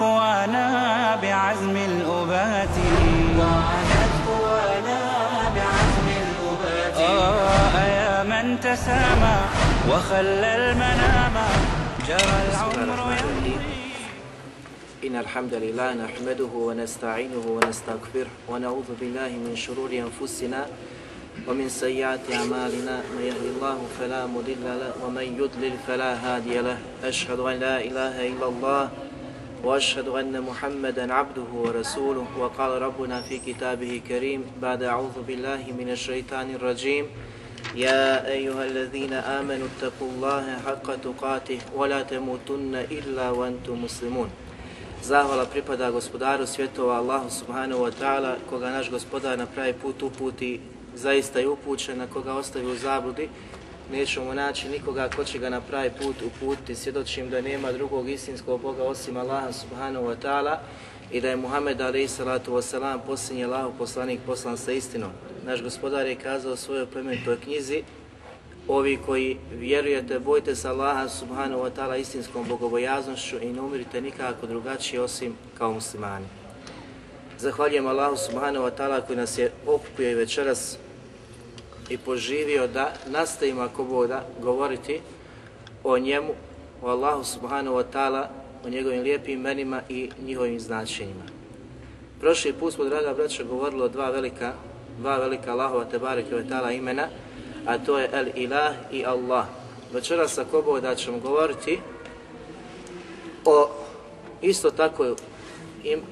قوانا بعزم الأبات. وعادت قوانا بعزم الأبات آه يا من تسامى وخلى المنام جرى العمر إن الحمد لله نحمده ونستعينه ونستغفره ونعوذ بالله من شرور أنفسنا ومن سيئات أعمالنا. من يهد الله فلا مضل له ومن يضلل فلا هادي له. أشهد أن لا إله إلا الله وأشهد أن محمدا عبده ورسوله وقال ربنا في كتابه كريم بعد أعوذ بالله من الشيطان الرجيم يا أيها الذين آمنوا اتقوا الله حق تقاته ولا تموتن إلا وأنتم مسلمون Zahvala pripada gospodaru svjetova Allahu subhanahu wa ta'ala, koga naš gospodar na pravi put uputi, zaista je upućen, a koga ostavi u zabludi, nećemo naći nikoga ko će ga na pravi put uputiti. Svjedočim da nema drugog istinskog Boga osim Allaha subhanahu wa ta'ala i da je Muhammed alaih salatu wasalam posljednji poslanik poslan sa istinom. Naš gospodar je kazao u svojoj plemenitoj knjizi Ovi koji vjerujete, bojte se Allaha subhanahu wa ta'ala istinskom bogobojaznošću i ne umirite nikako drugačije osim kao muslimani. Zahvaljujem Allahu subhanahu wa ta'ala koji nas je okupio i večeras i poživio da nastavimo ako boda govoriti o njemu, o Allahu subhanahu wa ta'ala, o njegovim lijepim imenima i njihovim značenjima. Prošli put smo, draga braća, govorili o dva velika, dva velika Allahova tebareke ta'ala imena, a to je El Ilah i Allah. Večeras ako boda ćemo govoriti o isto tako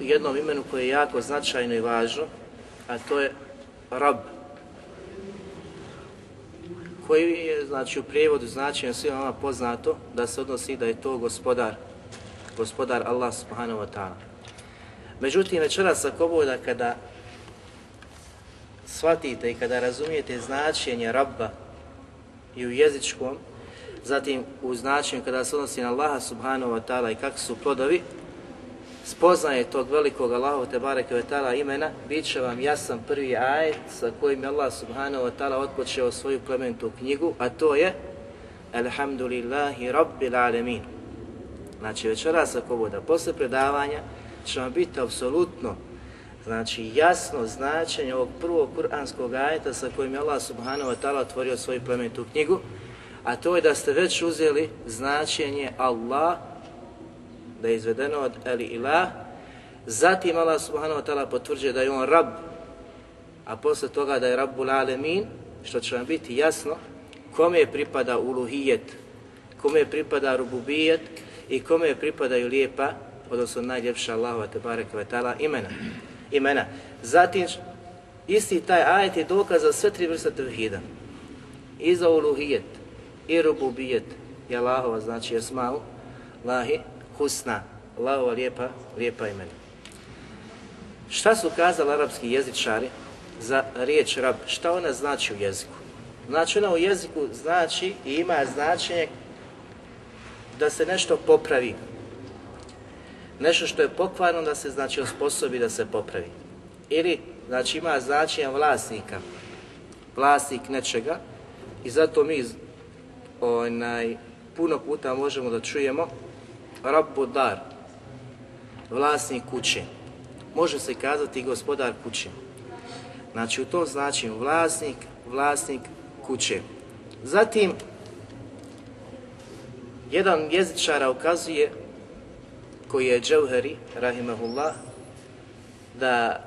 jednom imenu koje je jako značajno i važno, a to je Rab, koji je znači u prijevodu značenja svima vama poznato da se odnosi da je to gospodar, gospodar Allah subhanahu wa ta'ala. Međutim, večeras ako boda kada shvatite i kada razumijete značenje Rabba i u jezičkom, zatim u značenju kada se odnosi na Allaha subhanahu wa ta'ala i kakvi su plodovi, spoznaje tog velikog Allahu te bareke ve imena, bit će vam jasan prvi ajet sa kojim je Allah subhanahu wa ta'ala otpočeo svoju plementu knjigu, a to je Alhamdulillahi Rabbil Alamin. Znači večeras ako bude posle predavanja će vam biti apsolutno znači jasno značenje ovog prvog kuranskog ajeta sa kojim je Allah subhanahu wa ta'ala otvorio svoju plementu knjigu, a to je da ste već uzeli značenje Allah, da je izvedeno od Eli Ilah, zatim Allah subhanahu wa ta'ala potvrđuje da je on Rab, a posle toga da je Rabbul Alemin, što će vam biti jasno, kome pripada uluhijet, kome pripada rububijet i kome pripadaju lijepa, odnosno najljepša Allahova te barek ve ta'ala imena imena. Zatim, isti taj ajet je dokaz za sve tri vrste tevhida. I za uluhijet, i rububijet, i Allahova, znači esma'u, lahi, husna, Allahova lijepa, lijepa imena. Šta su kazali arapski jezičari za riječ rab? Šta ona znači u jeziku? Znači ona u jeziku znači i ima značenje da se nešto popravi, nešto što je pokvarno da se znači osposobi da se popravi. Ili znači ima značenja vlasnika, vlasnik nečega i zato mi onaj, puno puta možemo da čujemo Rabbu dar, vlasnik kuće. Može se kazati gospodar kuće. Znači u tom značenju vlasnik, vlasnik kuće. Zatim, jedan jezičara ukazuje koji je Džauheri, rahimahullah, da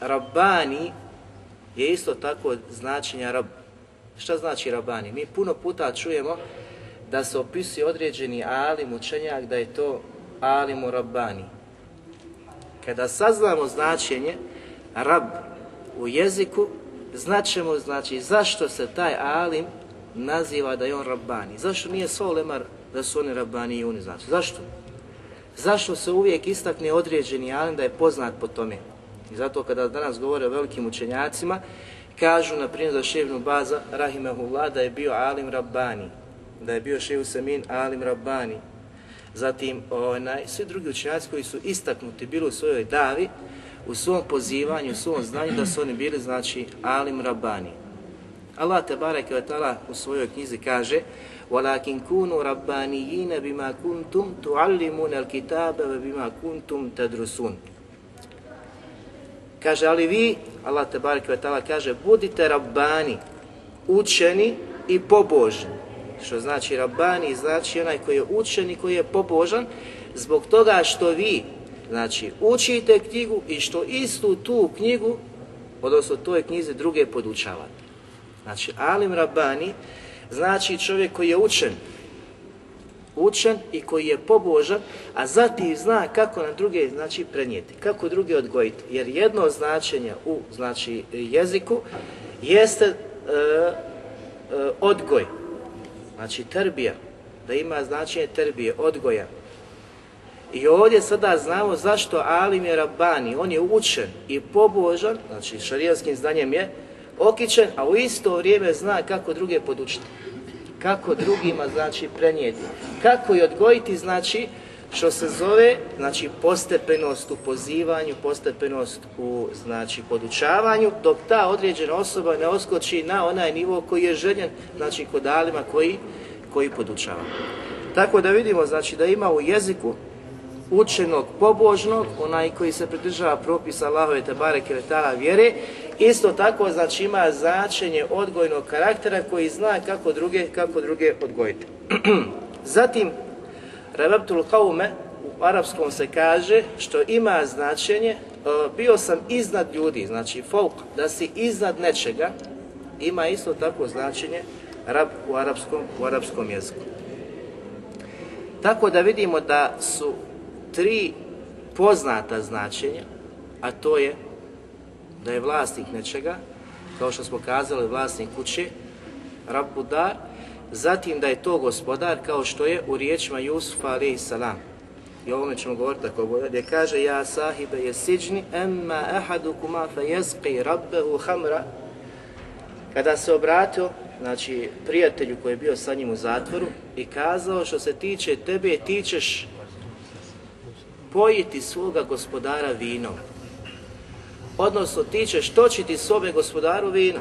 Rabbani je isto tako značenja Rab. Šta znači Rabbani? Mi puno puta čujemo da se opisuje određeni alim, učenjak, da je to alimu Rabbani. Kada saznamo značenje Rab u jeziku, značemo znači zašto se taj alim naziva da je on Rabbani. Zašto nije Solemar da su oni Rabbani i oni znači? Zašto? Zašto se uvijek istakne određeni alim da je poznat po tome? I zato kada danas govore o velikim učenjacima, kažu na primjer za Ševnu Baza, Rahimahullah, da je bio alim Rabbani, da je bio Ševu Semin alim Rabbani. Zatim, onaj, svi drugi učenjaci koji su istaknuti bili u svojoj davi, u svom pozivanju, u svom znanju, da su oni bili, znači, alim Rabbani. Allah te bareke ve taala u svojoj knjizi kaže: "Walakin kunu rabbaniyina bima kuntum tuallimuna al-kitaba wa bima kuntum tadrusun." Kaže, ali vi, Allah te bareke ve kaže, budite rabbani, učeni i pobožni. Što znači rabbani, znači onaj koji je učen i koji je pobožan, zbog toga što vi, znači, učite knjigu i što istu tu knjigu, odnosno toj knjizi druge podučavate. Znači, alim rabbani znači čovjek koji je učen, učen i koji je pobožan, a zatim zna kako na druge znači prenijeti, kako druge odgojiti. Jer jedno značenje u znači jeziku jeste e, e, odgoj, znači terbija, da ima značenje terbije, odgoja. I ovdje sada znamo zašto Alim je Rabbani, on je učen i pobožan, znači šarijanskim znanjem je okičen, a u isto vrijeme zna kako druge podučiti. Kako drugima znači prenijeti. Kako i odgojiti znači što se zove znači postepenost u pozivanju, postepenost u znači podučavanju, dok ta određena osoba ne oskoči na onaj nivo koji je željen, znači kod alima koji, koji podučava. Tako da vidimo znači da ima u jeziku učenog, pobožnog, onaj koji se pridržava propisa Allahove te bareke vjere Isto tako znači ima značenje odgojnog karaktera koji zna kako druge, kako druge odgojiti. Zatim, Rebabtul Kaume u arapskom se kaže što ima značenje e, bio sam iznad ljudi, znači folk, da si iznad nečega, ima isto tako značenje rab u arapskom, u arapskom jeziku. Tako da vidimo da su tri poznata značenja, a to je da je vlasnik nečega, kao što smo kazali vlasnik kuće, Rabbudar, zatim da je to gospodar kao što je u riječima Jusufa alaihi salam. I ovome ćemo govoriti tako gdje kaže Ja sahibe je siđni, emma ahadukuma fe jezqi rabbehu hamra. Kada se obratio, znači prijatelju koji je bio sa njim u zatvoru i kazao što se tiče tebe, ti ćeš pojiti svoga gospodara vinom odnosno ti ćeš točiti sobe gospodaru vina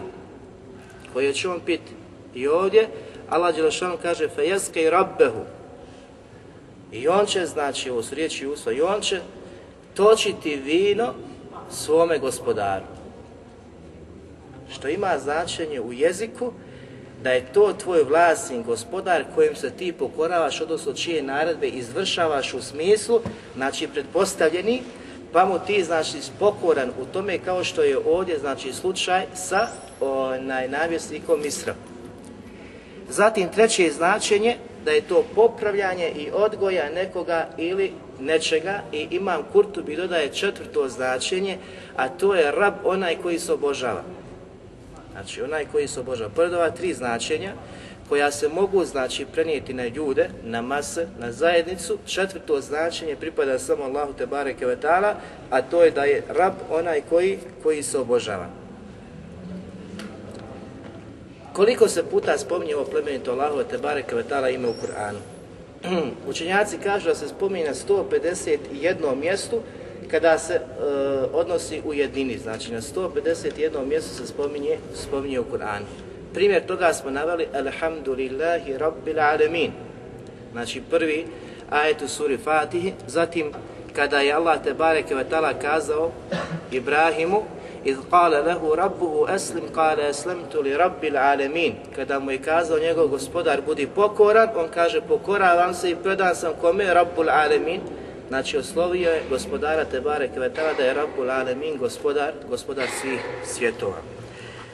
koje će on piti. I ovdje Allah Đelešanu kaže fejeske i rabbehu. I on će, znači ovo su riječi usta, i on će točiti vino svome gospodaru. Što ima značenje u jeziku da je to tvoj vlasnik, gospodar kojim se ti pokoravaš, odnosno čije naredbe izvršavaš u smislu, znači pretpostavljeni pa mu ti znači pokoran u tome kao što je ovdje znači slučaj sa onaj navjesnikom Misra. Zatim treće značenje da je to popravljanje i odgoja nekoga ili nečega i imam Kurtubi dodaje četvrto značenje, a to je rab onaj koji se obožava. Znači onaj koji se obožava. Pored ova tri značenja, koja se mogu znači prenijeti na ljude, na mase, na zajednicu. Četvrto značenje pripada samo Allahu te bareke ve taala, a to je da je rab onaj koji koji se obožava. Koliko se puta spominje ovo plemenito Allahu te bareke ime u Kur'anu? Učenjaci kažu da se spominje na 151 mjestu kada se e, odnosi u jedini, znači na 151 mjestu se spominje, spominje u Kur'anu. Primjer toga smo naveli Alhamdulillahi Rabbil Alamin. Znači prvi ajet u suri Fatihi, zatim kada je Allah te bareke kazao Ibrahimu iz qala lahu rabbuhu aslim qala aslamtu li rabbil alamin kada mu je kazao njegov gospodar budi pokoran on kaže pokoravam se i predan sam kome? Rabbul alamin znači oslovio je gospodara te bareke ve taala da je rabbul alamin gospodar gospodar svih svjetova.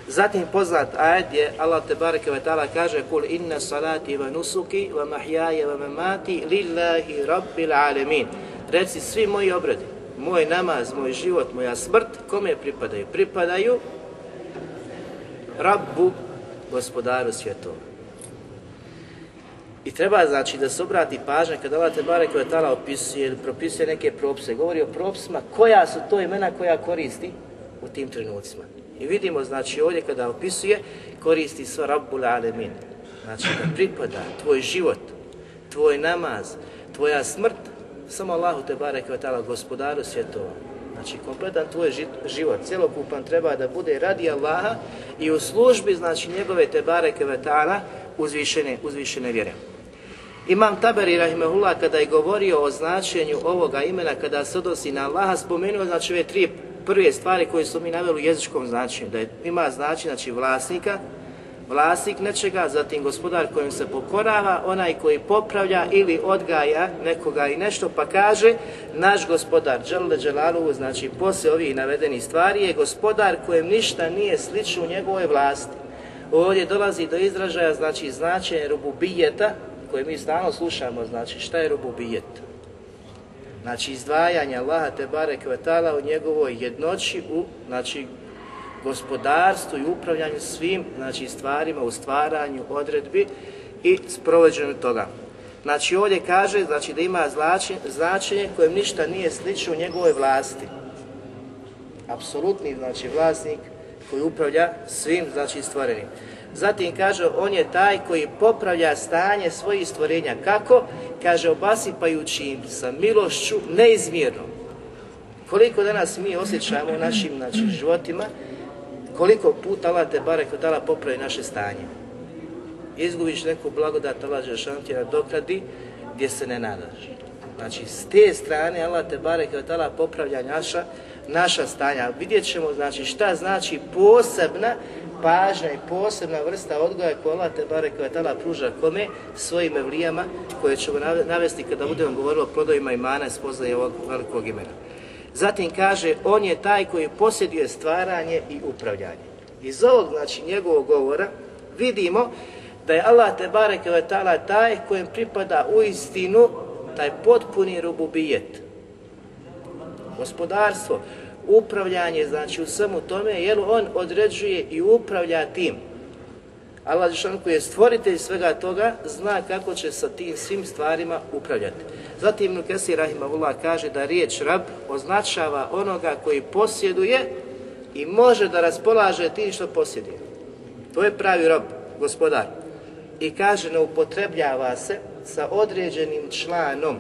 Zatim poznat ajet je Allah te bareke ve taala kaže kul inna salati wa nusuki wa mahyaya wa mamati lillahi rabbil alamin. Reci svi moji obredi, moj namaz, moj život, moja smrt, kome pripadaju? Pripadaju Rabbu, gospodaru svjetova. I treba znači da se obrati pažnja kada Allah te barek ve taala opisuje ili propisuje neke propise, govori o propisima koja su to imena koja koristi u tim trenucima. I vidimo znači ovdje kada opisuje koristi sva Rabbul Alemin. Znači da pripada tvoj život, tvoj namaz, tvoja smrt samo Allahu te barek ve taala gospodaru svjetova. Znači kompletan tvoj život, cjelokupan treba da bude radi Allaha i u službi znači njegove te bareke ve taala uzvišene, uzvišene vjere. Imam Taberi Rahimahullah kada je govorio o značenju ovoga imena kada se odnosi na Allaha spomenuo znači ove tri prve stvari koje su mi naveli u jezičkom značenju, da je, ima znači, znači vlasnika, vlasnik nečega, zatim gospodar kojim se pokorava, onaj koji popravlja ili odgaja nekoga i nešto, pa kaže naš gospodar, Đalde Đelaluhu, znači poslije ovih navedenih stvari je gospodar kojem ništa nije slično u njegovoj vlasti. Ovdje dolazi do izražaja, znači značenje rububijeta, koje mi stalno slušamo, znači šta je rububijet? Znači izdvajanje Allaha te bare kvetala u njegovoj jednoći u znači gospodarstvu i upravljanju svim znači stvarima u stvaranju odredbi i sprovođenju toga. Znači ovdje kaže znači da ima značenje, kojem ništa nije slično u njegovoj vlasti. Apsolutni znači vlasnik koji upravlja svim znači stvorenim. Zatim kaže, on je taj koji popravlja stanje svojih stvorenja. Kako? Kaže, obasipajući im sa milošću neizmjerno. Koliko danas mi osjećamo u našim znači, životima, koliko puta Allah te barek popravi naše stanje. Izgubiš neku blagodat Allah Žešantija dokradi gdje se ne nadaš. Znači, s te strane Allah te barek popravlja naša, naša stanja. Vidjet ćemo znači, šta znači posebna pažnja i posebna vrsta odgoja koja Allah te bare koja tala pruža kome svojim evlijama koje ćemo navesti kada budemo govorili o plodovima imana spoznaje ovog velikog imena. Zatim kaže, on je taj koji posjeduje stvaranje i upravljanje. Iz ovog, znači, njegovog govora vidimo da je Allah te bare koja tala taj kojem pripada u istinu taj potpuni rububijet. Gospodarstvo, upravljanje, znači u svemu tome, jer on određuje i upravlja tim. Allah Žešan koji je stvoritelj svega toga, zna kako će sa tim svim stvarima upravljati. Zatim Ibn Kesir Rahimahullah kaže da riječ rab označava onoga koji posjeduje i može da raspolaže tim što posjeduje. To je pravi rob, gospodar. I kaže ne upotrebljava se sa određenim članom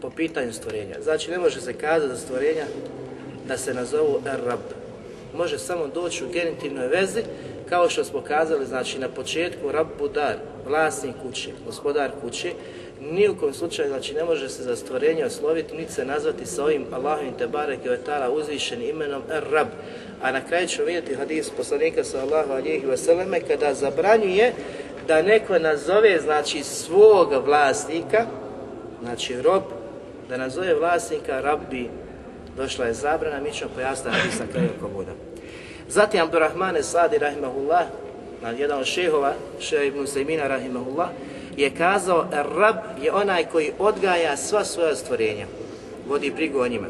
po pitanju stvorenja. Znači ne može se kazati za stvorenja da se nazovu Rab. Može samo doći u genitivnoj vezi, kao što smo kazali, znači na početku Rab Budar, vlasnik kuće, gospodar kuće, ni u kojem slučaju, znači ne može se za stvorenje osloviti, niti se nazvati sa ovim Allahovim Tebare Kvetala uzvišenim imenom Rab. A na kraju ćemo vidjeti hadis poslanika sallahu alihi vseleme kada zabranjuje da neko nazove znači svog vlasnika, znači rob, da nazove vlasnika rabbi, došla je zabrana, mi ćemo pojasniti na kraju ko bude. Zatim Abdurrahmane Sadi rahimahullah, jedan od šehova, šeha ibn Sejmina rahimahullah, je kazao rab je onaj koji odgaja sva svoja stvorenja, vodi brigu o njima.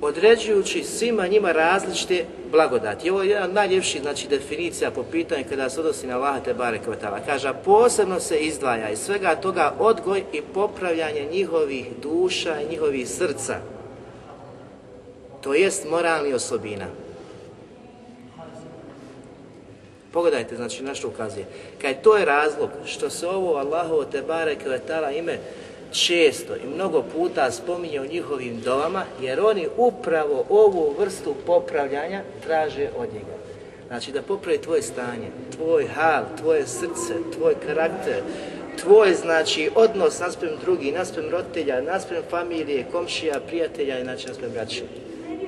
Određujući svima njima različite blagodati. Ovo je jedna od najljepših znači, definicija po pitanju kada se odnosi na Allaha te barek Kaže, posebno se izdvaja iz svega toga odgoj i popravljanje njihovih duša i njihovih srca. To jest moralni osobina. Pogledajte, znači, na što ukazuje. Kaj to je razlog što se ovo Allahovo te barek ime često i mnogo puta spominje u njihovim dovama, jer oni upravo ovu vrstu popravljanja traže od njega. Znači da popravi tvoje stanje, tvoj hal, tvoje srce, tvoj karakter, tvoj znači odnos naspram drugih, naspram roditelja, naspram familije, komšija, prijatelja i znači naspram braća.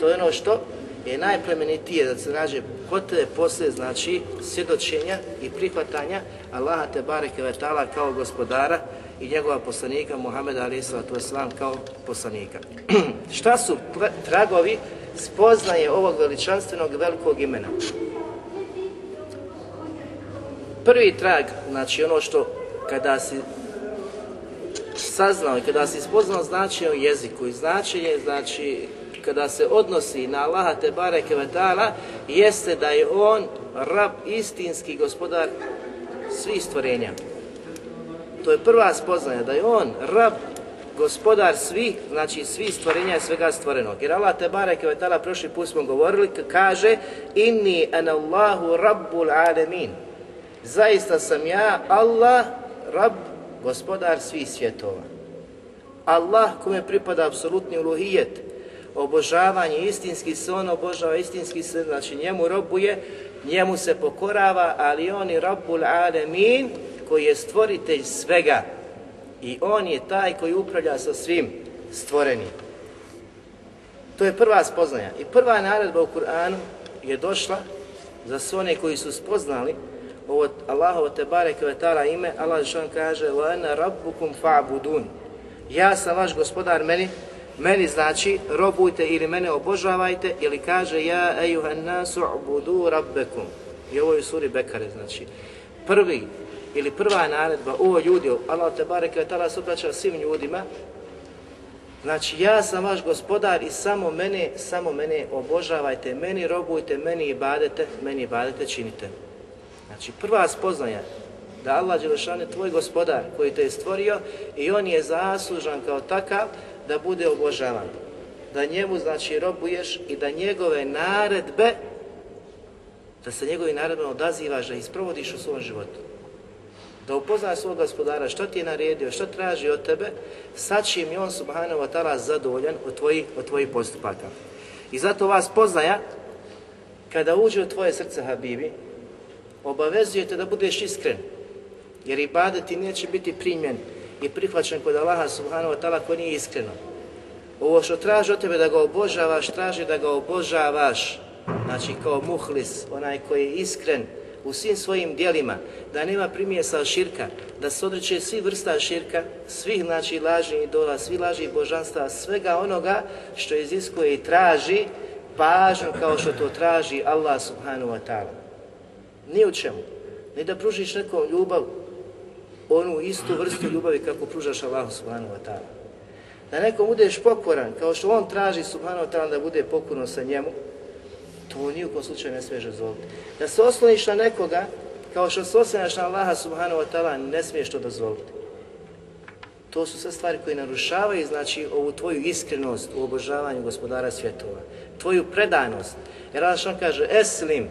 To je ono što je najplemenitije da se nađe kod tebe poslije znači svjedočenja i prihvatanja Allaha te bareke vetala kao gospodara i njegova poslanika Muhameda alaih kao poslanika. Šta su tragovi spoznaje ovog veličanstvenog velikog imena? Prvi trag, znači ono što kada si saznao i kada si spoznao značenje u jeziku i značenje, znači kada se odnosi na Allaha te bareke vetala, jeste da je on rab istinski gospodar svih stvorenja. To je prva spoznaja, da je on rab, gospodar svih, znači svih stvorenja i svega stvorenog. Jer Allah te barek je tada prošli put smo govorili, kaže Inni an Allahu rabbul alemin. Zaista sam ja, Allah, rab, gospodar svih svjetova. Allah kome pripada apsolutni uluhijet, obožavanje istinski se on obožava, istinski se, znači njemu robuje, njemu se pokorava, ali on je Rabbul Alemin koji je stvoritelj svega i on je taj koji upravlja sa svim stvorenim. To je prva spoznaja. I prva naredba u Kur'anu je došla za sve one koji su spoznali ovo Allahovo te barek ve taala ime, Allah žan kaže: "Wa rabbukum fa'budun." Ja sam vaš gospodar, meni meni znači robujte ili mene obožavajte ili kaže ja ejuhan nasu ubudu rabbekum. I ovo je u suri Bekare, znači prvi ili prva naredba, o ljudi, Allah te bareke tala se obraća svim ljudima, znači ja sam vaš gospodar i samo mene, samo mene obožavajte, meni robujte, meni ibadete, meni ibadete činite. Znači prva spoznaja da Allah Đelešan je tvoj gospodar koji te je stvorio i on je zaslužan kao takav da bude obožavan. Da njemu znači robuješ i da njegove naredbe, da se njegovi naredbe odazivaš, da isprovodiš u svom životu. Da upoznaš svog gospodara što ti je naredio, što traži od tebe, sad čim je on subhanahu wa ta'ala zadovoljan od tvojih, od tvojih postupaka. I zato vas poznaja, kada uđe u tvoje srce Habibi, obavezujete da budeš iskren, jer i ti neće biti primjen i prihvaćen kod Allaha subhanahu wa ta'ala ko nije iskreno. Ovo što traži od tebe da ga obožavaš, traži da ga obožavaš, znači kao muhlis, onaj koji je iskren u svim svojim dijelima, da nema primjesa širka, da se odreće svi vrsta širka, svih znači lažnih idola, svi lažnih božanstva, svega onoga što iziskuje i traži pažnju kao što to traži Allah subhanahu wa ta'ala. Ni u čemu. Ni da pružiš nekom ljubav, onu istu vrstu ljubavi kako pružaš Allahu subhanahu wa ta'ala. Da nekom budeš pokoran, kao što on traži subhanahu wa ta'ala da bude pokorno sa njemu, to ni u slučaju ne smiješ dozvoliti. Da se osloniš na nekoga, kao što se osloniš na Allaha subhanahu wa ta'ala, ne smiješ to dozvoliti. To su sve stvari koje narušavaju, znači, ovu tvoju iskrenost u obožavanju gospodara svjetova. Tvoju predanost. Jer Allah kaže, eslim,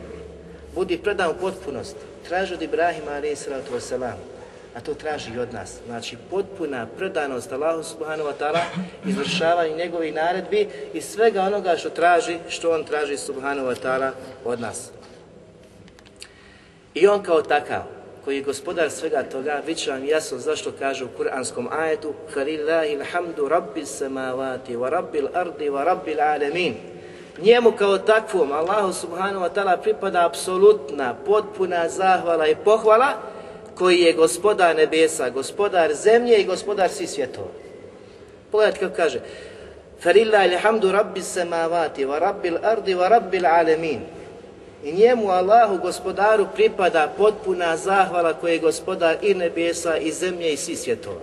budi predan u potpunosti. Traži od Ibrahima, sallatu wasalam, a to traži od nas. Znači potpuna predanost Allahu subhanahu wa ta'ala, izvršavanje njegovih naredbi i svega onoga što traži, što on traži subhanahu wa ta'ala od nas. I on kao takav, koji je gospodar svega toga, bit će vam jasno zašto kaže u kuranskom ajetu Halillahi alhamdu rabbil samavati wa rabbil ardi wa rabbil alemin. Njemu kao takvom, Allahu subhanahu wa ta'ala pripada apsolutna, potpuna zahvala i pohvala, koji je gospodar nebesa, gospodar zemlje i gospodar svih svjetova. Pogledajte kako kaže. Farilla ilhamdu rabbi samavati wa rabbil ardi wa rabbil alemin. I njemu Allahu gospodaru pripada potpuna zahvala koji je gospodar i nebesa i zemlje i svih svjetova.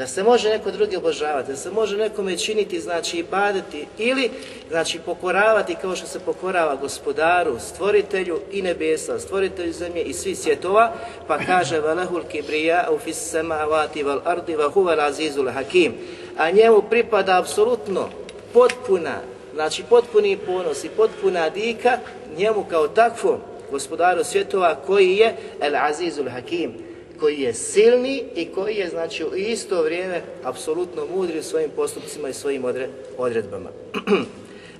Da se može neko drugi obožavati, da se može nekome činiti, znači i baditi ili znači pokoravati kao što se pokorava gospodaru, stvoritelju i nebesa, stvoritelju zemlje i svih svjetova, pa kaže velehul kibrija u fis samavati val ardi wa huwa azizul hakim. A njemu pripada apsolutno potpuna, znači potpuni ponos i potpuna dika njemu kao takvom gospodaru svjetova koji je el azizul hakim koji je silni i koji je znači u isto vrijeme apsolutno mudri u svojim postupcima i svojim odredbama.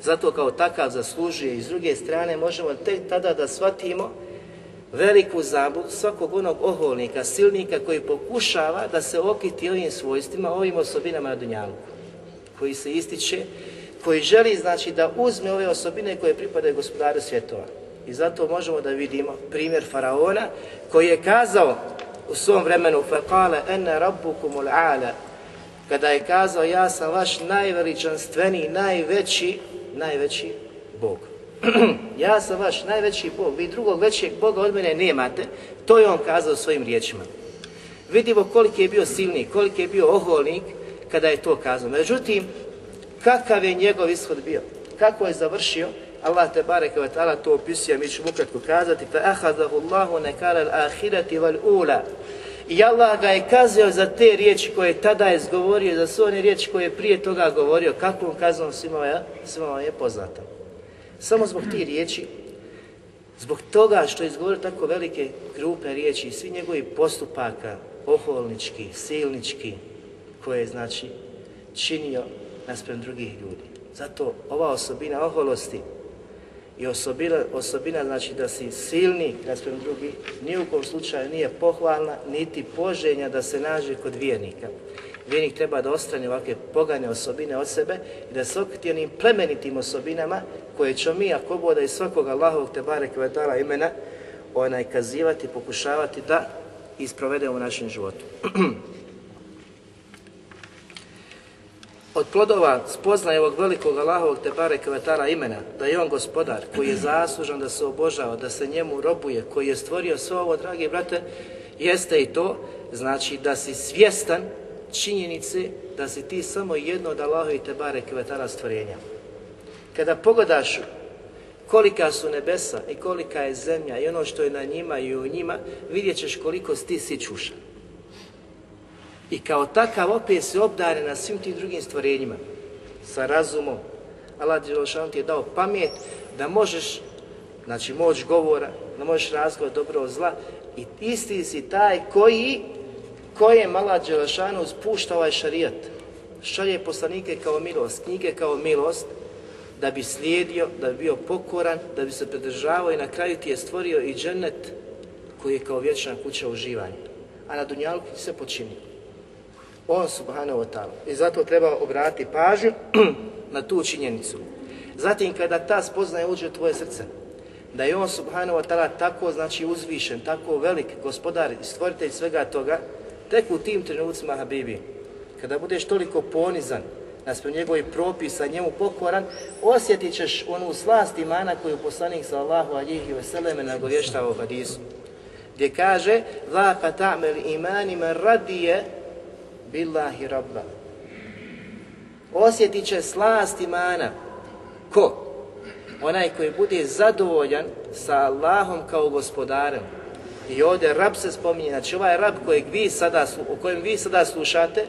Zato kao takav zaslužuje i s druge strane možemo tek tada da shvatimo veliku zabludu svakog onog oholnika, silnika koji pokušava da se okiti ovim svojstvima, ovim osobinama na Dunjalu, koji se ističe, koji želi znači da uzme ove osobine koje pripadaju gospodaru svjetova. I zato možemo da vidimo primjer Faraona koji je kazao u svom vremenu faqala ene rabbukumul ala kada je kazao ja sam vaš najveličanstveniji, najveći, najveći Bog. ja sam vaš najveći Bog, vi drugog većeg Boga od mene nemate, to je on kazao svojim riječima. Vidimo koliki je bio silnik, koliki je bio oholnik kada je to kazao. Međutim, kakav je njegov ishod bio, kako je završio, Allah te bareke ve ta'ala to opisuje, mi ćemo ukratko kazati, fa ahadahu Allahu nekara al-ahirati wal ula. I Allah ga je kazio za te riječi koje je tada izgovorio, za sve one riječi koje je prije toga govorio, kakvom kaznom svima je, svima je poznata. Samo zbog tih riječi, zbog toga što je izgovorio tako velike grupe riječi i svi njegovi postupaka, oholnički, silnički, koje je znači činio naspram drugih ljudi. Zato ova osobina oholosti i osobina, osobina znači da si silni naspram drugih, ni u kom slučaju nije pohvalna, niti poženja da se nađe kod vjernika. Vjernik treba da ostrane ovakve pogane osobine od sebe i da se okriti onim plemenitim osobinama koje ćemo mi, ako boda iz svakog Allahovog te barek vetala imena, onaj kazivati, pokušavati da isprovedemo u našem životu. Od plodova spoznaje ovog velikog Allahovog te barek vetala imena, da je on gospodar koji je zaslužan da se obožava, da se njemu robuje, koji je stvorio sve ovo, dragi brate, jeste i to, znači da si svjestan činjenice da si ti samo jedno od Allahovi te barek vetala stvorenja. Kada pogledaš kolika su nebesa i kolika je zemlja i ono što je na njima i u njima, vidjet ćeš koliko si ti. I kao takav opet se obdare na svim tim drugim stvorenjima, sa razumom. Allah ti je dao pamet da možeš, znači moć govora, da možeš razgovor dobro od zla i isti si taj koji, kojem Allah Đelšanu spušta ovaj šarijat. Šalje poslanike kao milost, knjige kao milost, da bi slijedio, da bi bio pokoran, da bi se pridržavao i na kraju ti je stvorio i džennet koji je kao vječna kuća uživanja. A na Dunjalku ti se počini. On subhanahu wa ta'ala. I zato treba obratiti pažnju na tu činjenicu. Zatim kada ta spoznaje uđe u tvoje srce, da je on subhanahu wa ta'ala tako znači uzvišen, tako velik gospodar i stvoritelj svega toga, tek u tim trenucima Habibi, kada budeš toliko ponizan, naspram njegovih propisa, njemu pokoran, osjetit ćeš onu slast imana koju poslanik sallahu alihi vseleme nagovještava u hadisu. Gdje kaže, va pa ta'mel imanima radije billahi rabba. Osjetit će slast imana. Ko? Onaj koji bude zadovoljan sa Allahom kao gospodarem. I ovdje rab se spominje, znači ovaj rab kojeg vi sada, o kojem vi sada slušate,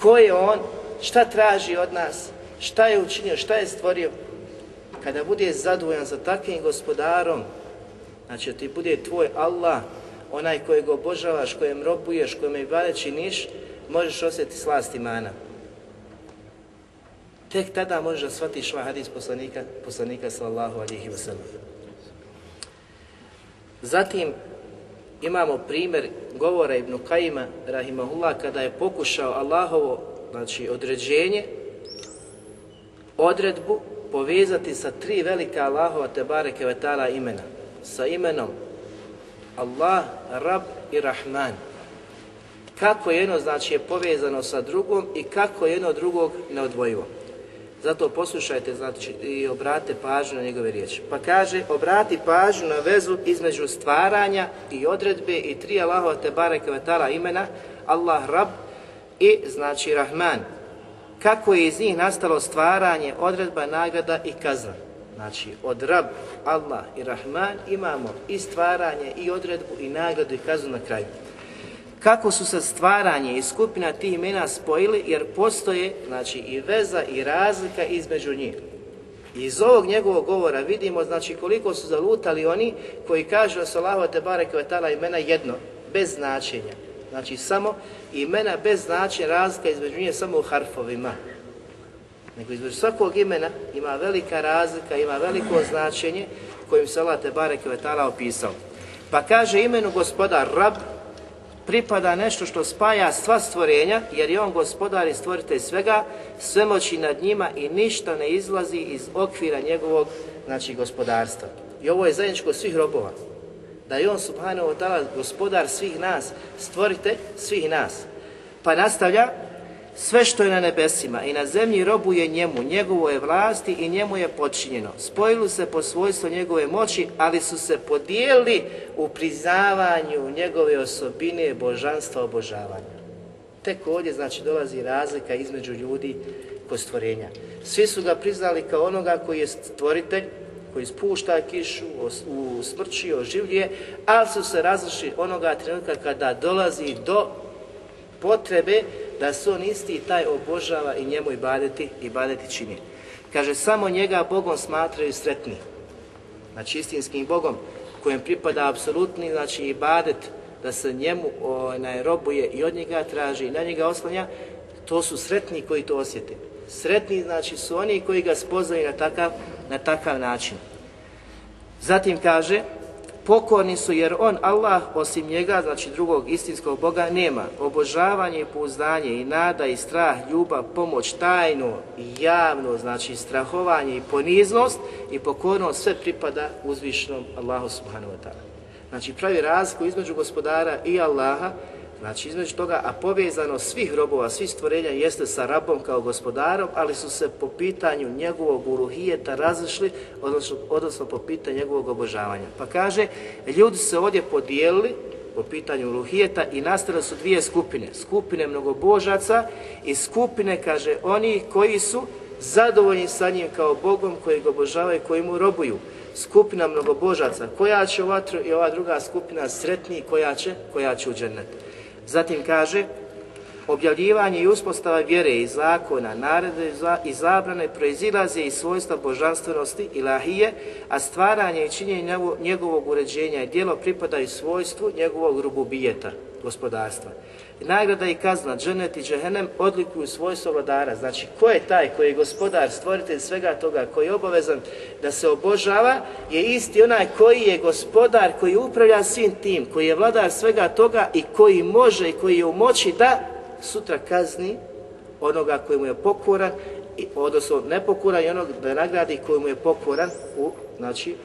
ko je on, šta traži od nas, šta je učinio, šta je stvorio. Kada bude zadovoljan sa takvim gospodarom, znači ti bude tvoj Allah, onaj kojeg obožavaš, kojem robuješ, kojem i činiš, možeš osjetiti slast imana. Tek tada možeš da shvatiš ovaj hadis poslanika, poslanika sallallahu alihi wasallam. Zatim imamo primjer govora Ibn Kajima, rahimahullah, kada je pokušao Allahovo znači, određenje, odredbu povezati sa tri velika Allahova te bareke vetala imena. Sa imenom Allah, Rab i Rahman kako jedno znači je povezano sa drugom i kako jedno drugog neodvojivo. Zato poslušajte znači, i obrate pažnju na njegove riječi. Pa kaže, obrati pažnju na vezu između stvaranja i odredbe i tri Allahova te bareke vetala imena, Allah Rab i znači Rahman. Kako je iz njih nastalo stvaranje, odredba, nagrada i kazna. Znači, od Rab, Allah i Rahman imamo i stvaranje, i odredbu, i nagradu, i kaznu na kraju kako su se stvaranje i skupina tih imena spojili, jer postoje znači, i veza i razlika između njih. Iz ovog njegovog govora vidimo znači koliko su zalutali oni koji kažu da su Allahu te bareke imena jedno, bez značenja. Znači samo imena bez značenja, razlika između njih samo u harfovima. Nego između svakog imena ima velika razlika, ima veliko značenje kojim se Allah te bareke opisao. Pa kaže imenu gospodar Rab, pripada nešto što spaja sva stvorenja, jer je on gospodar i stvoritelj svega, svemoći nad njima i ništa ne izlazi iz okvira njegovog znači, gospodarstva. I ovo je zajedničko svih robova. Da je on subhanahu wa ta'ala gospodar svih nas, stvorite svih nas. Pa nastavlja, sve što je na nebesima i na zemlji robuje njemu, njegovo je vlasti i njemu je počinjeno. Spojili se po svojstvu njegove moći, ali su se podijelili u priznavanju njegove osobine božanstva obožavanja. Tek ovdje znači dolazi razlika između ljudi kod stvorenja. Svi su ga priznali kao onoga koji je stvoritelj, koji spušta kišu, usmrći, oživljuje, ali su se različili onoga trenutka kada dolazi do potrebe da se on isti taj obožava i njemu i badeti i badeti čini. Kaže, samo njega Bogom smatraju sretni. Znači istinskim Bogom kojem pripada apsolutni, znači i badet, da se njemu onaj, robuje i od njega traži i na njega oslanja, to su sretni koji to osjete. Sretni znači su oni koji ga spoznaju na takav, na takav način. Zatim kaže, pokorni su jer on, Allah, osim njega, znači drugog istinskog Boga, nema. Obožavanje i pouzdanje i nada i strah, ljubav, pomoć, tajno i javno, znači strahovanje i poniznost i pokornost, sve pripada uzvišnom Allahu subhanahu wa ta'ala. Znači pravi razliku između gospodara i Allaha Znači između toga, a povezano svih robova, svih stvorenja jeste sa rabom kao gospodarom, ali su se po pitanju njegovog uruhijeta razišli, odnosno, odnosno po pitanju njegovog obožavanja. Pa kaže, ljudi se ovdje podijelili po pitanju uruhijeta i nastale su dvije skupine. Skupine mnogobožaca i skupine, kaže, oni koji su zadovoljni sa njim kao Bogom, koji ga obožavaju, koji mu robuju. Skupina mnogobožaca, koja će u vatru i ova druga skupina sretniji, koja će, koja će u džennetu. Zatim kaže, objavljivanje i uspostava vjere i zakona, narede i zabrane proizilaze iz svojstva božanstvenosti ilahije, a stvaranje i činjenje njegovog uređenja i djelo pripadaju svojstvu njegovog rububijeta, gospodarstva. Nagrada i kazna, dženet i džehenem odlikuju svojstvo vladara. Znači, ko je taj koji je gospodar, stvoritelj svega toga, koji je obavezan da se obožava, je isti onaj koji je gospodar, koji upravlja svim tim, koji je vladar svega toga i koji može i koji je u moći da sutra kazni onoga koji mu je pokoran, odnosno nepokoran i onog da nagradi koji mu je pokoran u znači,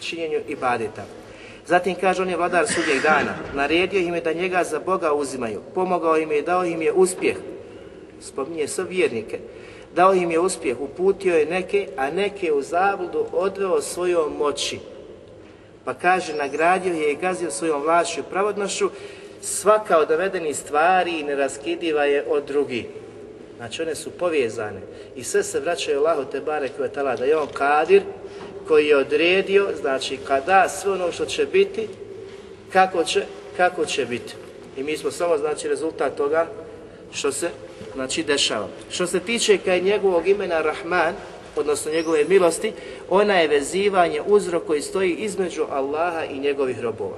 činjenju i badeta. Zatim kaže on je vladar sudnjeg dana, naredio im je da njega za Boga uzimaju, pomogao im je i dao im je uspjeh, spominje sve vjernike, dao im je uspjeh, uputio je neke, a neke u zabludu odveo svojom moći. Pa kaže, nagradio je i gazio svojom vlašću i pravodnošću, svaka od navedenih stvari neraskidiva je od drugih. Znači one su povezane. I sve se vraćaju Allahu te bare tala da je on kadir koji je odredio, znači kada sve ono što će biti, kako će, kako će biti. I mi smo samo znači rezultat toga što se znači dešava. Što se tiče kaj njegovog imena Rahman, odnosno njegove milosti, ona je vezivanje uzrok koji stoji između Allaha i njegovih robova.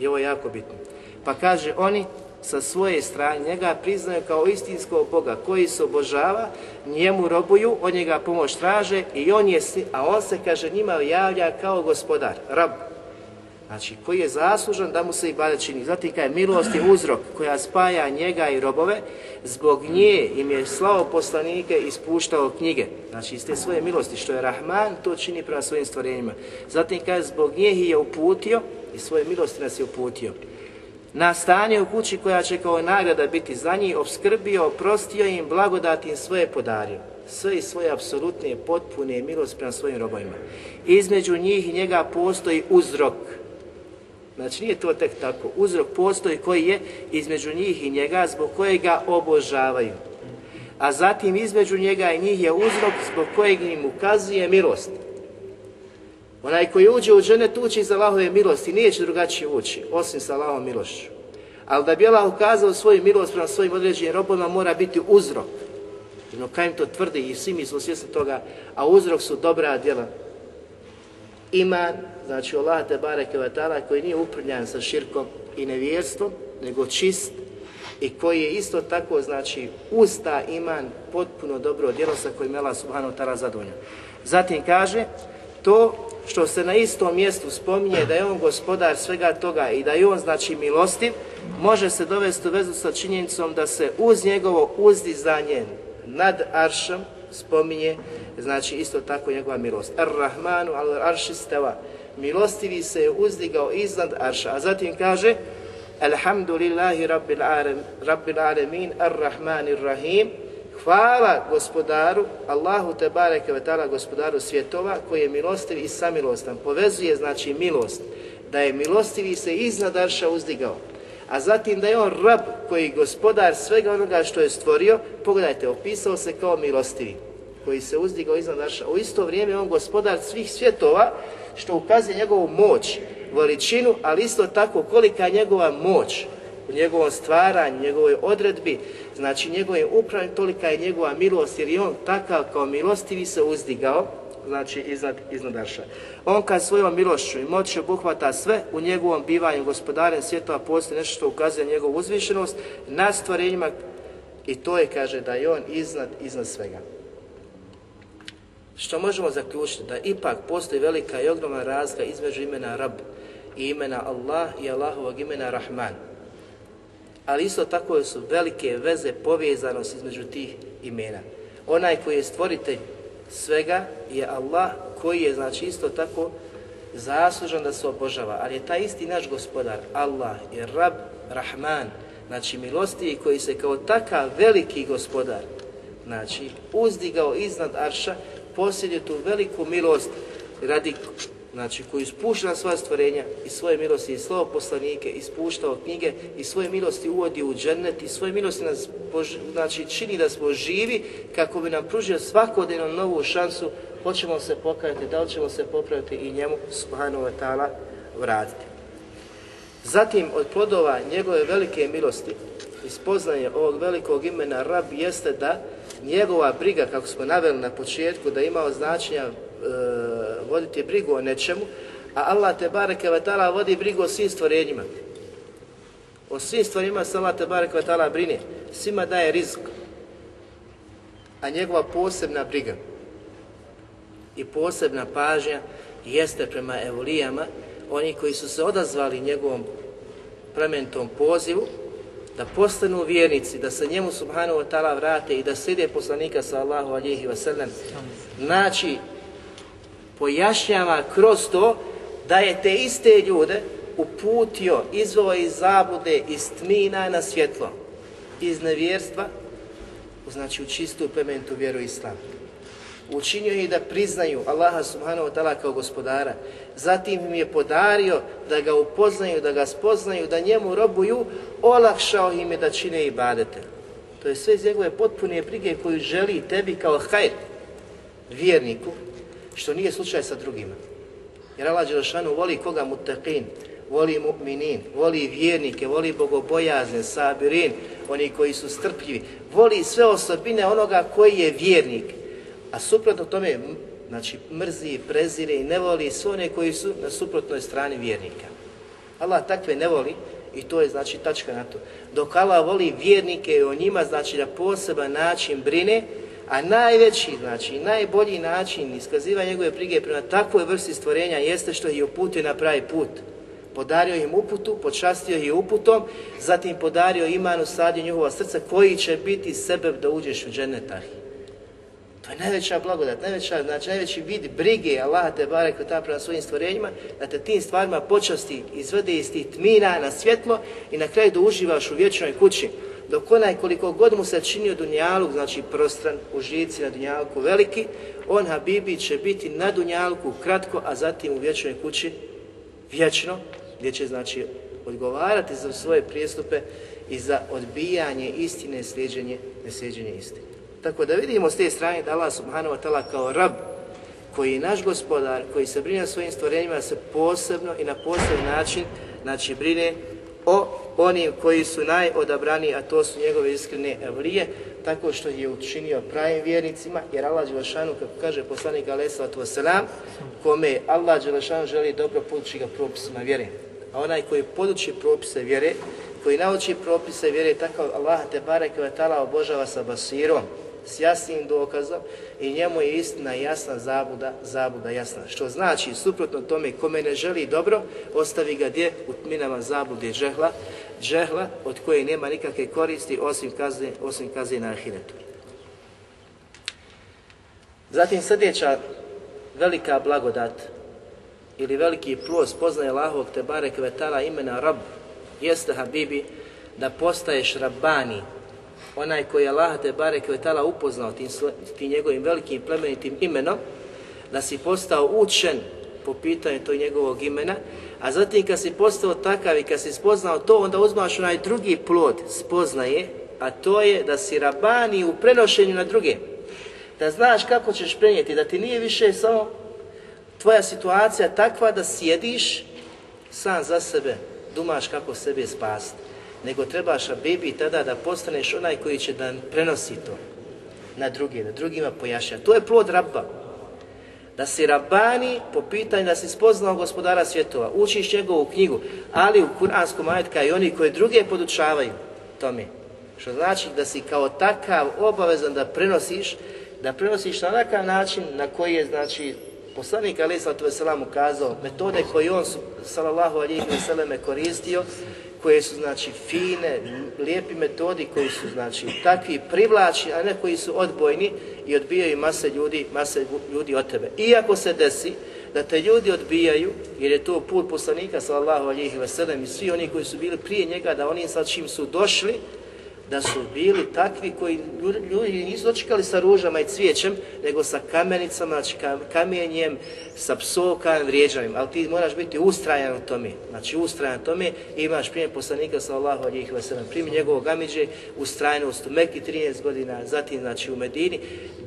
I ovo je jako bitno. Pa kaže oni sa svoje strane njega priznaju kao istinskog Boga koji se obožava, njemu robuju, od njega pomoć traže i on je, a on se kaže njima javlja kao gospodar, rab. Znači, koji je zaslužan da mu se i bade čini. Zatim je milost je uzrok koja spaja njega i robove, zbog nje im je slao poslanike i ispuštao knjige. Znači, iz te svoje milosti, što je Rahman, to čini prema svojim stvorenjima. Zatim kaže, zbog nje je uputio i svoje milosti nas je uputio na stanje u kući koja će kao nagrada biti za njih, obskrbio, oprostio im, blagodatim svoje podario. Sve i svoje apsolutne, potpune milost prema svojim robovima. Između njih i njega postoji uzrok. Znači nije to tek tako. Uzrok postoji koji je između njih i njega zbog kojeg ga obožavaju. A zatim između njega i njih je uzrok zbog kojeg im ukazuje milost. Onaj koji uđe u dženet uči iz Allahove milosti, neće drugačije ući, osim sa Allahovom milošću. Ali da bi Allah ukazao svoju milost prema svojim određenim robovima mora biti uzrok. No im to tvrdi i svi mi smo svjesni toga, a uzrok su dobra djela. Iman, znači Allah te bareke koji nije uprljan sa širkom i nevjerstvom, nego čist i koji je isto tako, znači, usta iman potpuno dobro djelo sa kojim je Allah subhanahu ta'ala zadovoljan. Zatim kaže, to što se na istom mjestu spominje da je on gospodar svega toga i da je on znači milostiv, može se dovesti u vezu sa činjenicom da se uz njegovo uzdizanje nad aršom spominje, znači isto tako njegova milost. Ar-Rahmanu al-Arši steva. Milostivi se je uzdigao iznad arša. A zatim kaže Alhamdulillahi rabbil, alemin ar-Rahmanir Rahim Hvala gospodaru, Allahu te bareke ve ta'ala gospodaru svjetova koji je milostiv i samilostan. Povezuje znači milost, da je milostiv i se iznad Arša uzdigao. a zatim da je on rab koji je gospodar svega onoga što je stvorio, pogledajte, opisao se kao milostivi, koji se uzdigao iznad naša. U isto vrijeme je on gospodar svih svjetova, što ukazuje njegovu moć, veličinu, ali isto tako kolika je njegova moć u njegovom stvaranju, njegovoj odredbi, znači njegovim upravljanju, tolika je njegova milost, jer je on takav kao milostivi se uzdigao, znači iznad, iznad Arša. On kad svojom milošću i moći obuhvata sve, u njegovom bivanju gospodarem svjetova postoji nešto što ukazuje na njegovu uzvišenost nad stvorenjima i to je, kaže, da je on iznad, iznad svega. Što možemo zaključiti? Da ipak postoji velika i ogromna razlika između imena Rab i imena Allah i Allahovog imena Rahman. Ali isto tako su velike veze povezanosti između tih imena. Onaj koji je stvoritelj svega je Allah koji je znači isto tako zaslužan da se obožava, ali je taj isti naš gospodar, Allah je Rab Rahman, znači milosti koji se kao takav veliki gospodar, znači uzdigao iznad Arša, posjeduje tu veliku milost radi znači koji spušta na sva stvorenja i svoje milosti i slovo poslanike, ispuštao knjige i svoje milosti uvodi u džennet i svoje milosti nas znači, čini da smo živi kako bi nam pružio svakodnevno novu šansu hoćemo se pokajati, da li ćemo se popraviti i njemu subhanahu wa ta'ala vratiti. Zatim od plodova njegove velike milosti i spoznanje ovog velikog imena Rab jeste da njegova briga, kako smo naveli na početku, da imao značenja e, voditi brigu o nečemu, a Allah te bareke ta'ala vodi brigu o svim stvorenjima. O svim stvorenjima se Allah te bareke ta'ala brine. Svima daje rizik. A njegova posebna briga i posebna pažnja jeste prema evolijama, oni koji su se odazvali njegovom plementom pozivu, da postanu vjernici, da se njemu subhanahu wa ta'ala vrate i da slijede poslanika sallahu alihi wa sallam. Pojašnjava kroz to da je te iste ljude uputio, izvao iz zabude, iz tmina na svjetlo, iz nevjerstva, znači u čistu plementu vjeru islamu učinio ih da priznaju Allaha subhanahu wa ta'ala kao gospodara. Zatim im je podario da ga upoznaju, da ga spoznaju, da njemu robuju, olakšao im je da čine i badete. To je sve iz njegove potpune brige koju želi tebi kao hajr, vjerniku, što nije slučaj sa drugima. Jer Allah Đelšanu voli koga mutaqin, voli mu'minin, voli vjernike, voli bogobojazne, sabirin, oni koji su strpljivi, voli sve osobine onoga koji je vjernik, a suprotno tome, znači mrzi, prezire i ne voli sve one koji su na suprotnoj strani vjernika. Allah takve ne voli i to je znači tačka na to. Dok Allah voli vjernike i o njima znači da poseban način brine, a najveći, znači najbolji način iskazivanja njegove brige prema takvoj vrsti stvorenja jeste što ih uputio na pravi put. Podario im uputu, počastio ih uputom, zatim podario imanu sadio njihova srca koji će biti sebe da uđeš u dženetah. To je najveća blagodat, najveća, znači najveći vid brige Allaha te barek ta prema svojim stvorenjima, da te tim stvarima počasti izvede iz tih tmina na svjetlo i na kraju da uživaš u vječnoj kući. Dok onaj koliko god mu se činio dunjaluk, znači prostran, u žici na dunjalku veliki, on Habibi će biti na dunjalku kratko, a zatim u vječnoj kući vječno, gdje će znači odgovarati za svoje prijestupe i za odbijanje istine i slijeđenje, ne istine. Tako da vidimo s te strane da Allah subhanahu wa ta'ala kao rab koji je naš gospodar, koji se brine o svojim stvorenjima, se posebno i na poseban način znači brine o onim koji su najodabraniji, a to su njegove iskrene evlije, tako što je učinio pravim vjernicima, jer Allah Đelešanu, kako kaže poslanik Alesavatu Veselam, kome Allah Đelešanu želi dobro podući ga propisima vjere. A onaj koji poduči propise vjere, koji nauči propise vjere, tako Allah te barek obožava sa basirom, s jasnim dokazom i njemu je istina jasna zabuda, zabuda jasna. Što znači, suprotno tome, kome ne želi dobro, ostavi ga gdje? U tminama zabude džehla, džehla od koje nema nikakve koristi osim kazne, osim kazne na ahiretu. Zatim sljedeća velika blagodat ili veliki plus poznaje Allahovog te barek vetala imena Rab jeste Habibi da postaješ Rabbani, onaj koji je Allah te barek tala upoznao tim, tim njegovim velikim plemenitim imenom, da si postao učen po pitanju tog njegovog imena, A zatim kad si postao takav i kad si spoznao to, onda uzmaš onaj drugi plod spoznaje, a to je da si rabani u prenošenju na druge. Da znaš kako ćeš prenijeti, da ti nije više samo tvoja situacija takva da sjediš sam za sebe, dumaš kako sebe spasti. Nego trebaš, bebi, tada da postaneš onaj koji će da prenosi to na druge, da drugima pojašnja. To je plod rabba. Da si rabani po pitanju da si spoznao gospodara svjetova, učiš njegovu knjigu, ali u kuranskom ajetka i oni koji druge podučavaju tome. Što znači da si kao takav obavezan da prenosiš, da prenosiš na takav način na koji je znači poslanik Ali Sallatu ukazao metode koje on sallallahu alihi veseleme koristio koje su znači fine, lijepi metodi koji su znači takvi privlači, a ne koji su odbojni i odbijaju mase ljudi, mase ljudi od tebe. Iako se desi da te ljudi odbijaju, jer je to put poslanika sallallahu alihi veselem i svi oni koji su bili prije njega, da oni sad čim su došli, da su bili takvi koji ljudi nisu dočekali sa ružama i cvijećem, nego sa kamenicama, znači kamenjem, sa psovkajem, vrijeđanjem. Ali ti moraš biti ustrajan u tome. Znači ustrajan u tome imaš primjer poslanika sallallahu alihi wasallam. Primjer njegovog amiđe, ustrajnost u Meki 13 godina, zatim znači u Medini,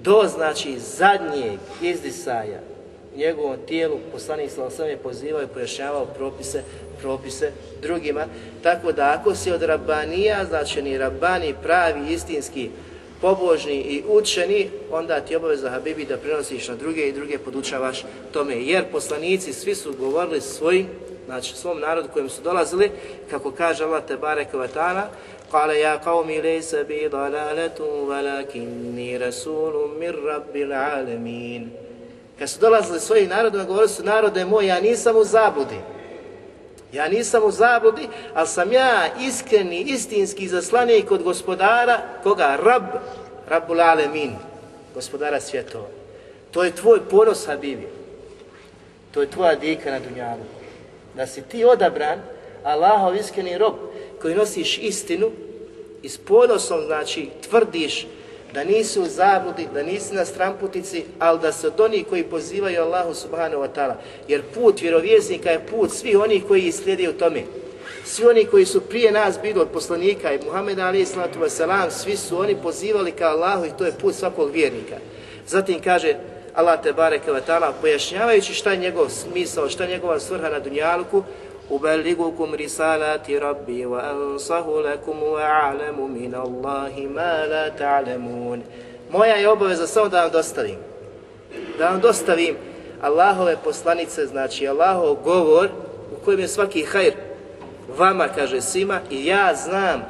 do znači zadnjeg izdisaja njegovom tijelu poslanik sallallahu je pozivao i pojašnjavao propise propise drugima. Tako da ako si od rabanija, znači ni rabani pravi, istinski, pobožni i učeni, onda ti je obaveza Habibi da prenosiš na druge i druge podučavaš tome. Jer poslanici svi su govorili svojim, znači svom narodu kojem su dolazili, kako kaže Allah te barek vatana, Kale ja qavmi lejse bi dalaletu valakinni rasulun mir rabbil alemin. Kad su dolazili svojim narodima, govorili su narode moj, ja nisam u zabudi. Ja nisam u zabudi, ali sam ja iskreni, istinski zaslanik od gospodara, koga? Rab, Rabbul Alemin, gospodara svjetova. To je tvoj ponos, Habibi. To je tvoja dika na dunjalu. Da si ti odabran, Allahov iskreni rob, koji nosiš istinu i s ponosom, znači, tvrdiš da nisi u zabludi, da nisi na stramputici, ali da se od onih koji pozivaju Allahu subhanahu wa ta'ala. Jer put vjerovjesnika je put svih onih koji slijede u tome. Svi oni koji su prije nas bili od poslanika i Muhammed Ali sallatu wasalam, svi su oni pozivali ka Allahu i to je put svakog vjernika. Zatim kaže Allah te bareke pojašnjavajući šta je njegov smisao, šta je njegova svrha na dunjaluku, أبلغكم رسالات ربي وأنصح لكم وأعلم من الله ما لا تعلمون Moja je obaveza samo da vam dostavim. Da vam dostavim Allahove poslanice, znači Allahov govor u kojem je svaki hajr vama, kaže svima, i ja znam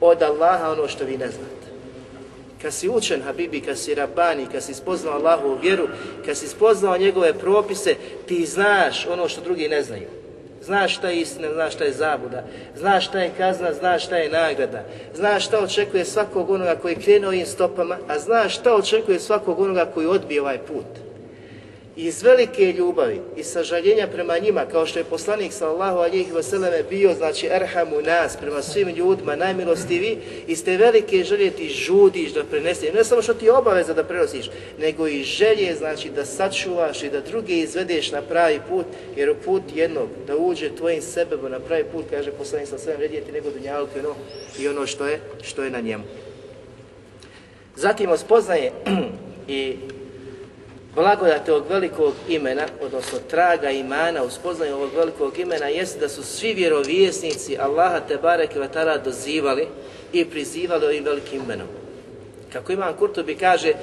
od Allaha ono što vi ne znate. Kad si učen, Habibi, kad si rabani, kad si spoznao Allahovu vjeru, kad si spoznao njegove propise, ti znaš ono što drugi ne znaju. Znaš šta je istina, znaš šta je zabuda, znaš šta je kazna, znaš šta je nagrada, znaš šta očekuje svakog onoga koji krene ovim stopama, a znaš šta očekuje svakog onoga koji odbije ovaj put iz velike ljubavi i sažaljenja prema njima, kao što je poslanik sallallahu alihi vseleme bio, znači erhamu nas, prema svim ljudima, najmilostivi, iz te velike želje ti žudiš da preneseš, ne samo što ti je obaveza da prenosiš, nego i želje, znači da sačuvaš i da druge izvedeš na pravi put, jer u put jednog, da uđe tvojim sebebom na pravi put, kaže poslanik sa svem, redijeti nego dunjalku i ono, i ono što je, što je na njemu. Zatim spoznaje i blagodati ovog velikog imena, odnosno traga imana u ovog velikog imena, jeste da su svi vjerovjesnici Allaha te barek i dozivali i prizivali ovim velikim imenom. Kako Imam Kurtobi kaže,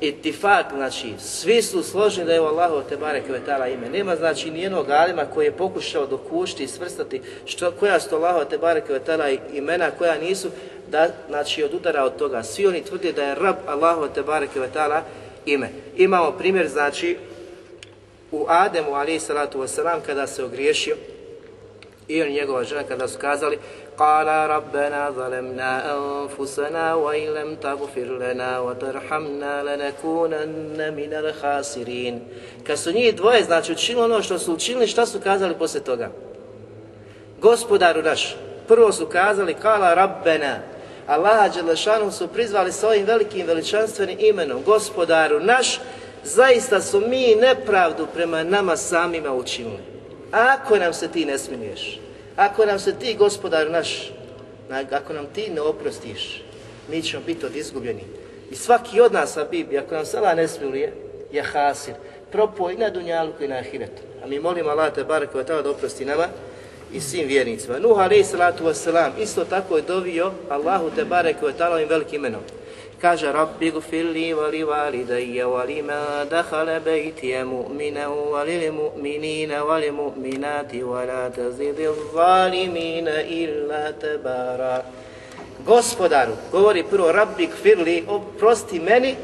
itifak, znači svi su složeni da je Allahu te barek i ime. Nema znači nijednog alima koji je pokušao dokušti i svrstati što, koja su Allahu te barek i imena koja nisu da znači od udara od toga. Svi oni tvrde da je Rab Allahu te i ime. Imamo primjer, znači, u Ademu, ali salatu wasalam, kada se ogriješio, i on njegova žena kada su kazali Kala rabbena zalemna anfusana wa ilem tagfir lana wa tarhamna lanakunanna minal khasirin. Kad su njih dvoje, znači učinili ono što su učinili, šta su kazali poslije toga? Gospodaru naš, prvo su kazali Kala rabbena, Allaha Đelešanu su prizvali s ovim velikim veličanstvenim imenom, gospodaru naš, zaista su mi nepravdu prema nama samima učinili. Ako nam se ti ne smiluješ, ako nam se ti gospodar naš, ako nam ti ne oprostiš, mi ćemo biti od izgubljeni. I svaki od nas, Bibi, ako nam se ne smiluje, je hasir. Propoj i na dunjalku i na ahiretu. A mi molimo Allah te barek da oprosti nama i svim vjernicima. Nuh alaih salatu wasalam isto tako je dovio Allahu te barek ovim velikim imenom. Kaže Rabbi gufirli vali validajja vali ma dahala bejtije mu'mina vali mu'minina vali mu'minati la tazidi zalimina illa tebara. Gospodaru, govori prvo Rabbi gufirli, oprosti meni,